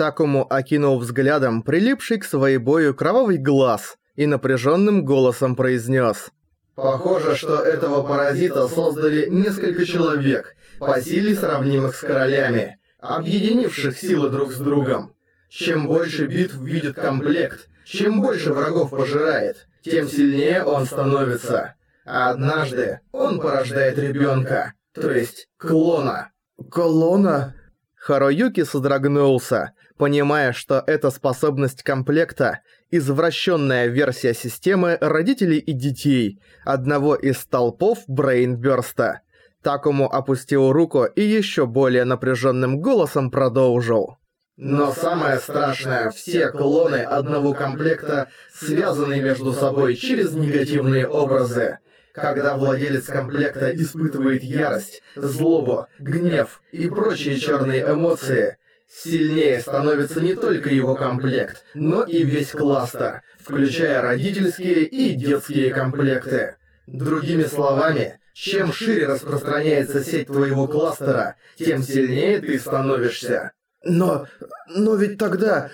Такому окинул взглядом прилипший к своей бою кровавый глаз и напряженным голосом произнес: «Похоже, что этого паразита создали несколько человек, по силе сравнимых с королями, объединивших силы друг с другом. Чем больше битв видит комплект, чем больше врагов пожирает, тем сильнее он становится. А однажды он порождает ребенка, то есть клона. Клона? Харуюки содрогнулся, понимая, что эта способность комплекта – извращенная версия системы родителей и детей, одного из столпов Брейнбёрста. Такому опустил руку и еще более напряженным голосом продолжил. Но самое страшное, все клоны одного комплекта связаны между собой через негативные образы. Когда владелец комплекта испытывает ярость, злобу, гнев и прочие черные эмоции, сильнее становится не только его комплект, но и весь кластер, включая родительские и детские комплекты. Другими словами, чем шире распространяется сеть твоего кластера, тем сильнее ты становишься. Но... но ведь тогда...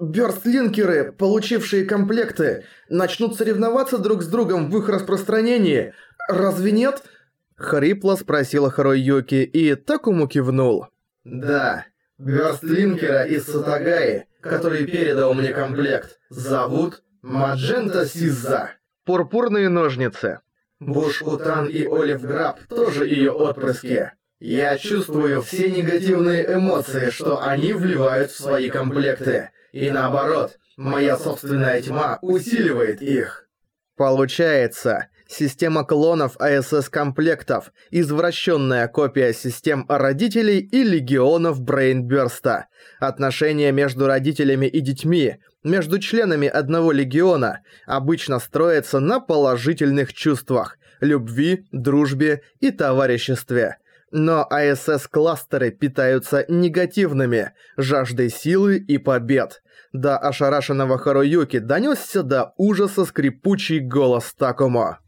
Бёрстлинкеры, получившие комплекты, начнут соревноваться друг с другом в их распространении. Разве нет? Хрипло спросила Харуюки и Такому кивнул. Да, Бёрстлинкера из Сатагаи, который передал мне комплект, зовут Маджента Сиза. Пурпурные ножницы. Буш Утан и Олив Граб тоже ее отпрыски. Я чувствую все негативные эмоции, что они вливают в свои комплекты. И наоборот, моя собственная тьма усиливает их. Получается, система клонов АСС-комплектов – извращенная копия систем родителей и легионов Брейнбёрста. Отношения между родителями и детьми, между членами одного легиона, обычно строятся на положительных чувствах – любви, дружбе и товариществе – но АСС-кластеры питаются негативными, жаждой силы и побед. До ошарашенного Харуюки донёсся до ужаса скрипучий голос Такумо.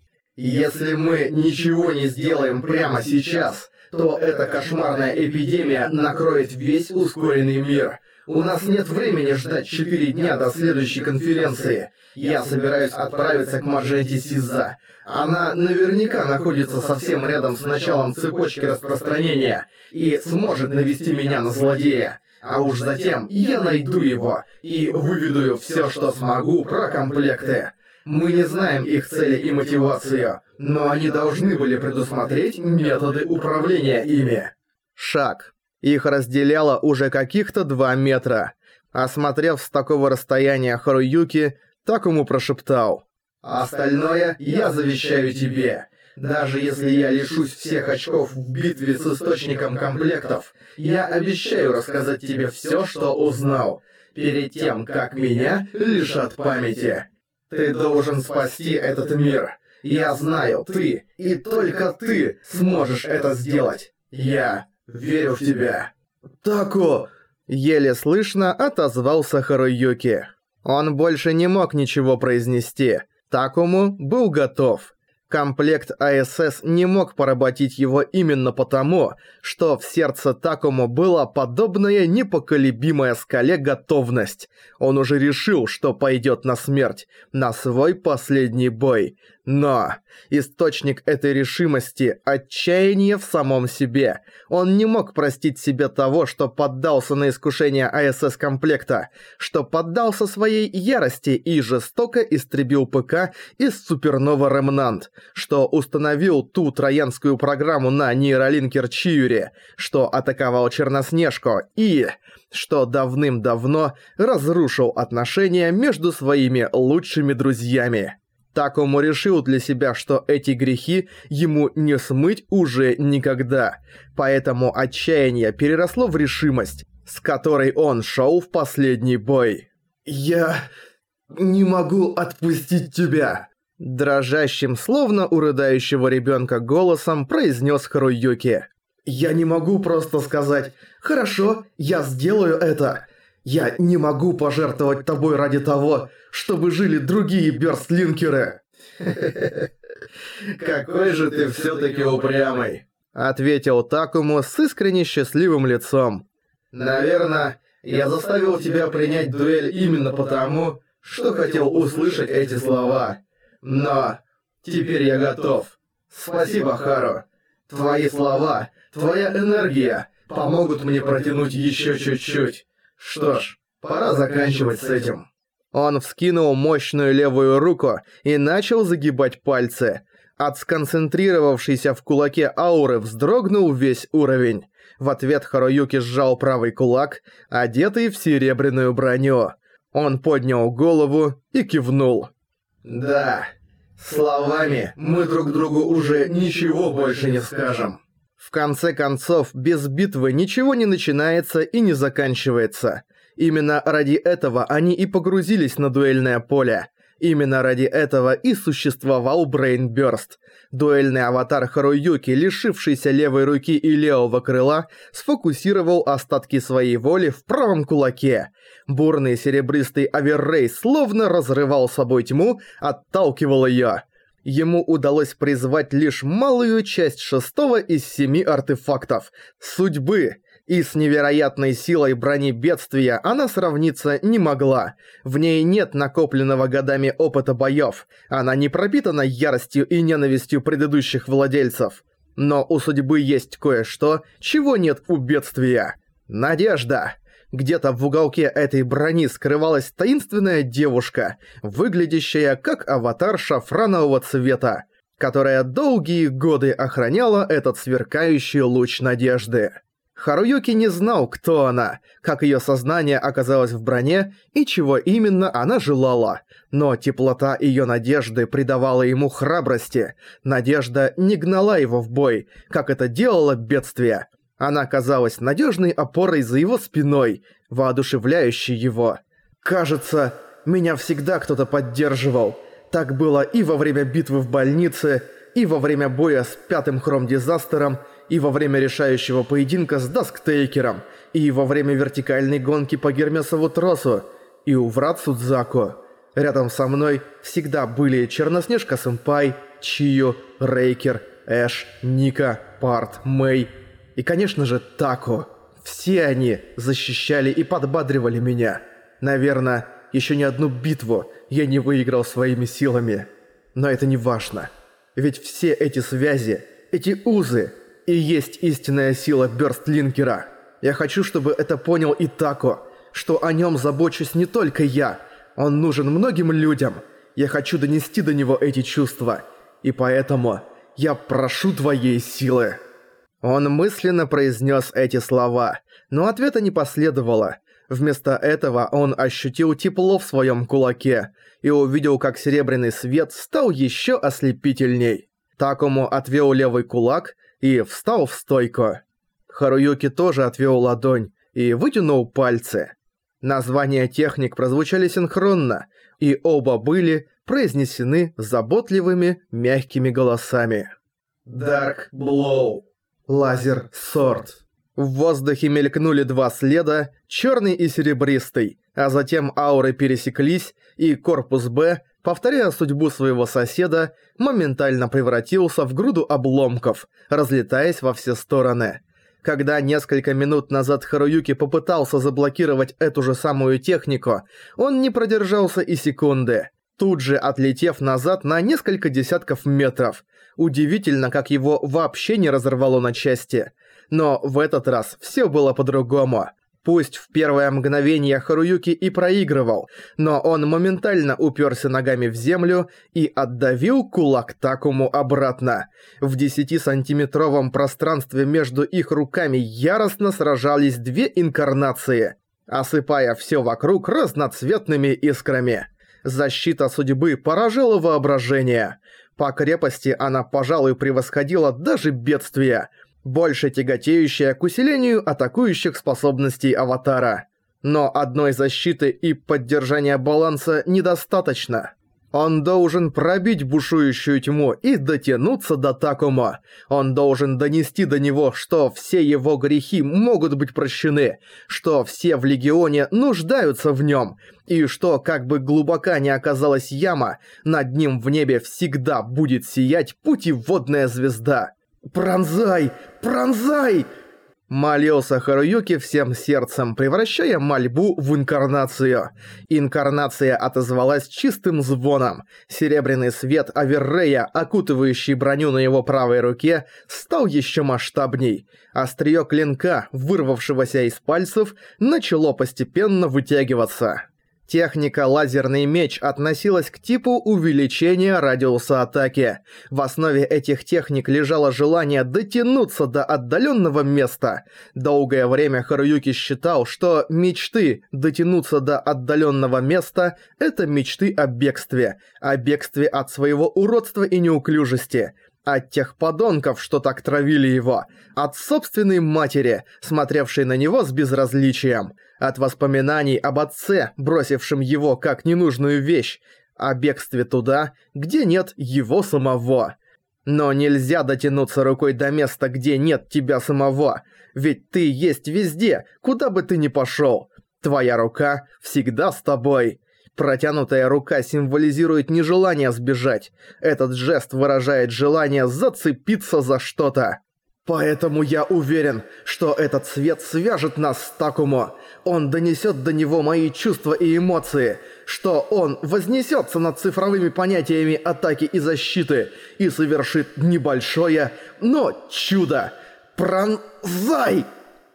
«Если мы ничего не сделаем прямо сейчас, то эта кошмарная эпидемия накроет весь ускоренный мир. У нас нет времени ждать четыре дня до следующей конференции. Я собираюсь отправиться к Мажете Сиза. Она наверняка находится совсем рядом с началом цепочки распространения и сможет навести меня на злодея. А уж затем я найду его и выведу все, что смогу про комплекты. Мы не знаем их цели и мотивацию, но они должны были предусмотреть методы управления ими. Шаг. Их разделяло уже каких-то два метра. Осмотрев с такого расстояния Харуюки, Такому прошептал. «Остальное я завещаю тебе. Даже если я лишусь всех очков в битве с Источником Комплектов, я обещаю рассказать тебе все, что узнал, перед тем, как меня лишат памяти. Ты должен спасти этот мир. Я знаю, ты, и только ты сможешь это сделать. Я верю в тебя». «Тако!» — еле слышно отозвался Харуюки. Он больше не мог ничего произнести. Такому был готов. Комплект АСС не мог поработить его именно потому, что в сердце Такому была подобная непоколебимая скале готовность. Он уже решил, что пойдет на смерть, на свой последний бой. Но источник этой решимости – отчаяние в самом себе. Он не мог простить себе того, что поддался на искушение АСС-комплекта, что поддался своей ярости и жестоко истребил ПК из Супернова Ремнант, что установил ту троянскую программу на нейролинкер Чиури, что атаковал Черноснежку и что давным-давно разрушил отношения между своими лучшими друзьями. Такому решил для себя, что эти грехи ему не смыть уже никогда. Поэтому отчаяние переросло в решимость, с которой он шел в последний бой. «Я не могу отпустить тебя!» Дрожащим, словно у рыдающего ребенка голосом произнес Харуюки. «Я не могу просто сказать «Хорошо, я сделаю это». Я не могу пожертвовать тобой ради того, чтобы жили другие бёрстлинкеры. Какой же ты всё-таки упрямый, ответил Такому с искренне счастливым лицом. Наверное, Я заставил тебя принять дуэль именно потому, что хотел услышать эти слова. Но теперь я готов. Спасибо, Хару. Твои слова, твоя энергия помогут мне протянуть еще чуть-чуть. Что ж, пора заканчивать с этим. Он вскинул мощную левую руку и начал загибать пальцы. От сконцентрировавшейся в кулаке ауры вздрогнул весь уровень. В ответ Харуюки сжал правый кулак, одетый в серебряную броню. Он поднял голову и кивнул. «Да, словами мы друг другу уже ничего больше не скажем». В конце концов, без битвы ничего не начинается и не заканчивается. Именно ради этого они и погрузились на дуэльное поле. Именно ради этого и существовал Брейнбёрст. Дуэльный аватар Харуюки, лишившийся левой руки и левого крыла, сфокусировал остатки своей воли в правом кулаке. Бурный серебристый Аверрей словно разрывал собой тьму, отталкивал её. Ему удалось призвать лишь малую часть шестого из семи артефактов – судьбы – и с невероятной силой брони бедствия она сравниться не могла. В ней нет накопленного годами опыта боёв. Она не пропитана яростью и ненавистью предыдущих владельцев. Но у судьбы есть кое-что, чего нет у бедствия. Надежда. Где-то в уголке этой брони скрывалась таинственная девушка, выглядящая как аватар шафранового цвета, которая долгие годы охраняла этот сверкающий луч надежды. Харуюки не знал, кто она, как её сознание оказалось в броне и чего именно она желала. Но теплота её надежды придавала ему храбрости. Надежда не гнала его в бой, как это делало бедствие. Она казалась надежной опорой за его спиной, воодушевляющей его. «Кажется, меня всегда кто-то поддерживал. Так было и во время битвы в больнице, и во время боя с пятым хром-дизастером, и во время решающего поединка с Дасктейкером, и во время вертикальной гонки по Гермесову тросу, и у врат Судзаку. Рядом со мной всегда были Черноснежка-сэмпай, Чию, Рейкер, Эш, Ника, Парт, Мэй и, конечно же, Тако. Все они защищали и подбадривали меня. Наверное, еще ни одну битву я не выиграл своими силами. Но это не важно. Ведь все эти связи, эти узы и есть истинная сила Бёрстлинкера. Я хочу, чтобы это понял и Тако, что о нем забочусь не только я. Он нужен многим людям. Я хочу донести до него эти чувства. И поэтому я прошу твоей силы». Он мысленно произнес эти слова, но ответа не последовало. Вместо этого он ощутил тепло в своем кулаке и увидел, как серебряный свет стал еще ослепительней. Такому отвел левый кулак и встал в стойку. Харуюки тоже отвел ладонь и вытянул пальцы. Названия техник прозвучали синхронно, и оба были произнесены заботливыми, мягкими голосами. Dark Blow. Лазер Сорт. В воздухе мелькнули два следа, черный и серебристый, а затем ауры пересеклись, и корпус «Б», повторяя судьбу своего соседа, моментально превратился в груду обломков, разлетаясь во все стороны. Когда несколько минут назад Харуюки попытался заблокировать эту же самую технику, он не продержался и секунды, тут же отлетев назад на несколько десятков метров. Удивительно, как его вообще не разорвало на части. Но в этот раз все было по-другому. Пусть в первое мгновение Харуюки и проигрывал, но он моментально уперся ногами в землю и отдавил кулак Такому обратно. В 10-сантиметровом пространстве между их руками яростно сражались две инкарнации, осыпая все вокруг разноцветными искрами. Защита судьбы поражала воображение. По крепости она, пожалуй, превосходила даже бедствие – больше тяготеющая к усилению атакующих способностей аватара. Но одной защиты и поддержания баланса недостаточно. Он должен пробить бушующую тьму и дотянуться до Такума. Он должен донести до него, что все его грехи могут быть прощены, что все в Легионе нуждаются в нем, и что, как бы глубока ни оказалась яма, над ним в небе всегда будет сиять путеводная звезда. «Пронзай! Пронзай!» Молился Харуюки всем сердцем, превращая мольбу в инкарнацию. Инкарнация отозвалась чистым звоном. Серебряный свет Аверрея, окутывающий броню на его правой руке, стал еще масштабней. Остриё клинка, вырвавшегося из пальцев, начало постепенно вытягиваться. Техника «Лазерный меч» относилась к типу увеличения радиуса атаки. В основе этих техник лежало желание дотянуться до отдаленного места. Долгое время Харуюки считал, что мечты дотянуться до отдаленного места – это мечты о бегстве, о бегстве от своего уродства и неуклюжести – от тех подонков, что так травили его. От собственной матери, смотревшей на него с безразличием. От воспоминаний об отце, бросившем его как ненужную вещь. О бегстве туда, где нет его самого. Но нельзя дотянуться рукой до места, где нет тебя самого. Ведь ты есть везде, куда бы ты ни пошел. Твоя рука всегда с тобой. Протянутая рука символизирует нежелание сбежать. Этот жест выражает желание зацепиться за что-то. Поэтому я уверен, что этот свет свяжет нас с Такумо. Он донесет до него мои чувства и эмоции, что он вознесется над цифровыми понятиями атаки и защиты и совершит небольшое, но чудо. Пронзай!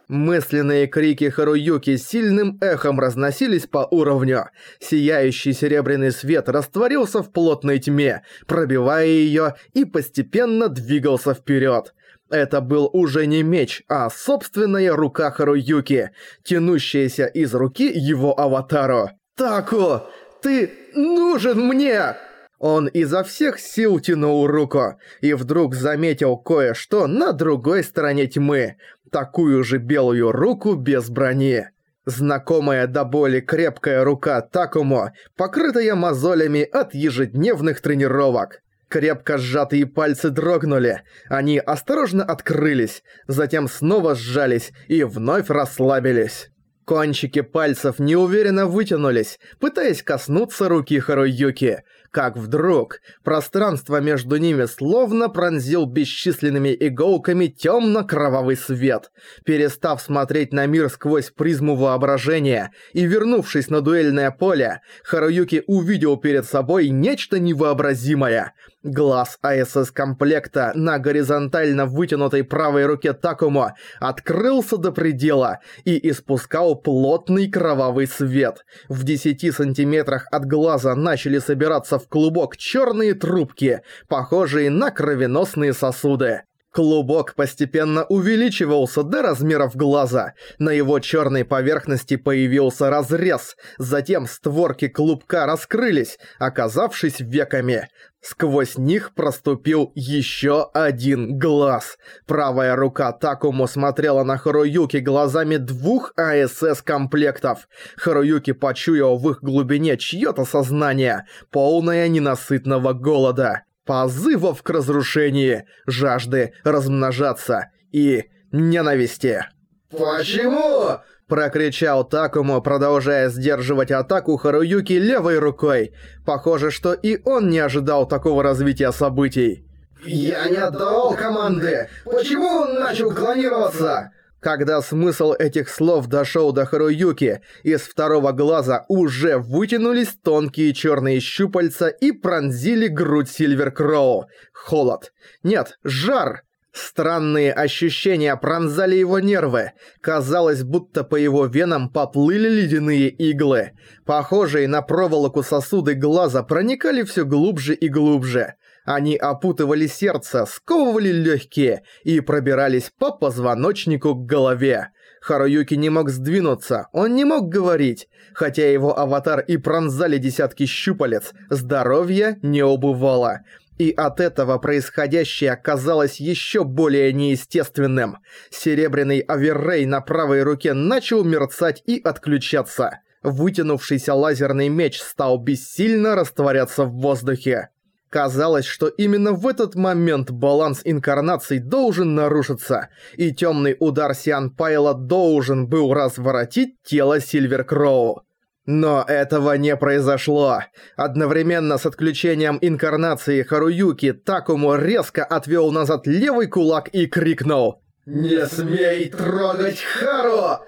Мысленные крики Харуюки сильным эхом разносились по уровню. Сияющий серебряный свет растворился в плотной тьме, пробивая её и постепенно двигался вперёд. Это был уже не меч, а собственная рука Харуюки, тянущаяся из руки его аватару. «Таку, ты нужен мне!» Он изо всех сил тянул руку и вдруг заметил кое-что на другой стороне тьмы. Такую же белую руку без брони. Знакомая до боли крепкая рука Такумо, покрытая мозолями от ежедневных тренировок. Крепко сжатые пальцы дрогнули. Они осторожно открылись, затем снова сжались и вновь расслабились. Кончики пальцев неуверенно вытянулись, пытаясь коснуться руки Харуюки – как вдруг пространство между ними словно пронзил бесчисленными иголками темно-кровавый свет. Перестав смотреть на мир сквозь призму воображения и вернувшись на дуэльное поле, Харуюки увидел перед собой нечто невообразимое. Глаз АСС-комплекта на горизонтально вытянутой правой руке Такумо открылся до предела и испускал плотный кровавый свет. В 10 сантиметрах от глаза начали собираться в клубок черные трубки, похожие на кровеносные сосуды. Клубок постепенно увеличивался до размеров глаза. На его черной поверхности появился разрез. Затем створки клубка раскрылись, оказавшись веками. Сквозь них проступил еще один глаз. Правая рука Такому смотрела на Харуюки глазами двух АСС-комплектов. Харуюки почуял в их глубине чье-то сознание, полное ненасытного голода позывов к разрушению, жажды размножаться и ненависти. «Почему?» – прокричал Такому, продолжая сдерживать атаку Харуюки левой рукой. Похоже, что и он не ожидал такого развития событий. «Я не отдавал команды! Почему он начал клонироваться?» Когда смысл этих слов дошел до Харуюки, из второго глаза уже вытянулись тонкие черные щупальца и пронзили грудь Сильвер Кроу. Холод. Нет, жар. Странные ощущения пронзали его нервы. Казалось, будто по его венам поплыли ледяные иглы. Похожие на проволоку сосуды глаза проникали все глубже и глубже. Они опутывали сердце, сковывали легкие и пробирались по позвоночнику к голове. Харуюки не мог сдвинуться, он не мог говорить. Хотя его аватар и пронзали десятки щупалец, здоровье не убывало. И от этого происходящее казалось еще более неестественным. Серебряный оверрей на правой руке начал мерцать и отключаться. Вытянувшийся лазерный меч стал бессильно растворяться в воздухе. Казалось, что именно в этот момент баланс инкарнаций должен нарушиться, и темный удар Сиан Пайла должен был разворотить тело Сильвер Кроу. Но этого не произошло. Одновременно с отключением инкарнации Харуюки Такому резко отвел назад левый кулак и крикнул «Не смей трогать Хару!»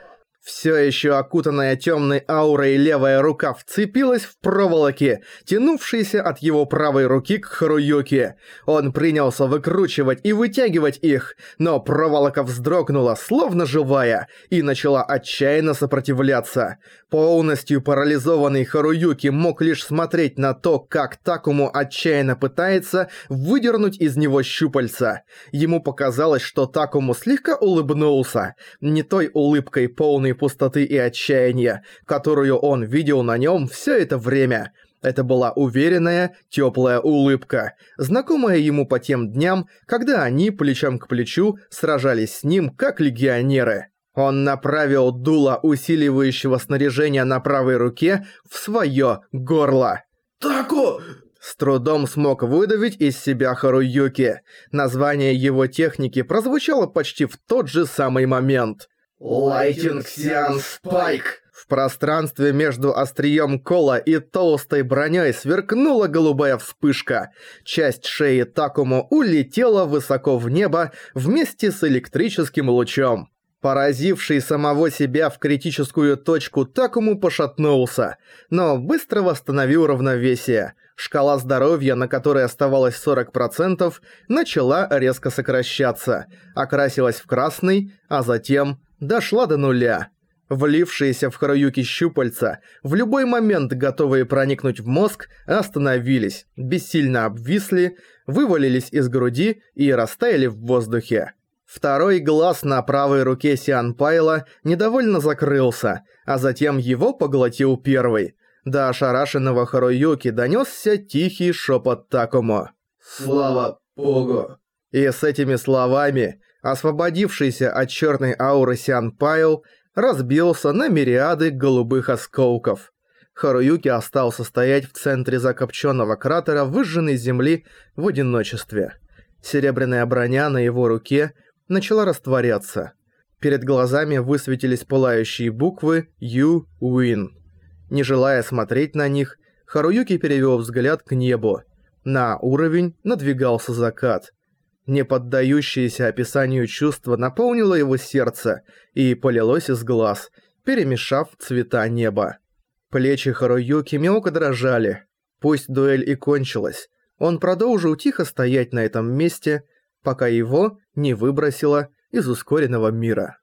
Все еще окутанная темной аурой левая рука вцепилась в проволоки, тянувшиеся от его правой руки к Харуюке. Он принялся выкручивать и вытягивать их, но проволока вздрогнула, словно живая, и начала отчаянно сопротивляться. Полностью парализованный Харуюки мог лишь смотреть на то, как Такому отчаянно пытается выдернуть из него щупальца. Ему показалось, что Такому слегка улыбнулся, не той улыбкой полной пустоты и отчаяния, которую он видел на нем все это время. Это была уверенная, теплая улыбка, знакомая ему по тем дням, когда они плечом к плечу сражались с ним как легионеры. Он направил дуло усиливающего снаряжения на правой руке в свое горло. «Таку!» С трудом смог выдавить из себя Харуюки. Название его техники прозвучало почти в тот же самый момент. Лайтинг Сиан Спайк! В пространстве между острием кола и толстой броней сверкнула голубая вспышка. Часть шеи Такому улетела высоко в небо вместе с электрическим лучом. Поразивший самого себя в критическую точку Такому пошатнулся, но быстро восстановил равновесие. Шкала здоровья, на которой оставалось 40%, начала резко сокращаться, окрасилась в красный, а затем дошла до нуля. Влившиеся в Харуюки щупальца, в любой момент готовые проникнуть в мозг, остановились, бессильно обвисли, вывалились из груди и растаяли в воздухе. Второй глаз на правой руке Сиан Пайла недовольно закрылся, а затем его поглотил первый. До ошарашенного Харуюки донесся тихий шепот Такому. «Слава Богу!» И с этими словами освободившийся от черной ауры Сиан Пайл разбился на мириады голубых осколков. Харуюки остался стоять в центре закопченного кратера выжженной земли в одиночестве. Серебряная броня на его руке начала растворяться. Перед глазами высветились пылающие буквы «You Win». Не желая смотреть на них, Харуюки перевел взгляд к небу. На уровень надвигался закат. Неподдающееся описанию чувство наполнило его сердце и полилось из глаз, перемешав цвета неба. Плечи Харуюки мелко дрожали. Пусть дуэль и кончилась, он продолжил тихо стоять на этом месте, пока его не выбросило из ускоренного мира.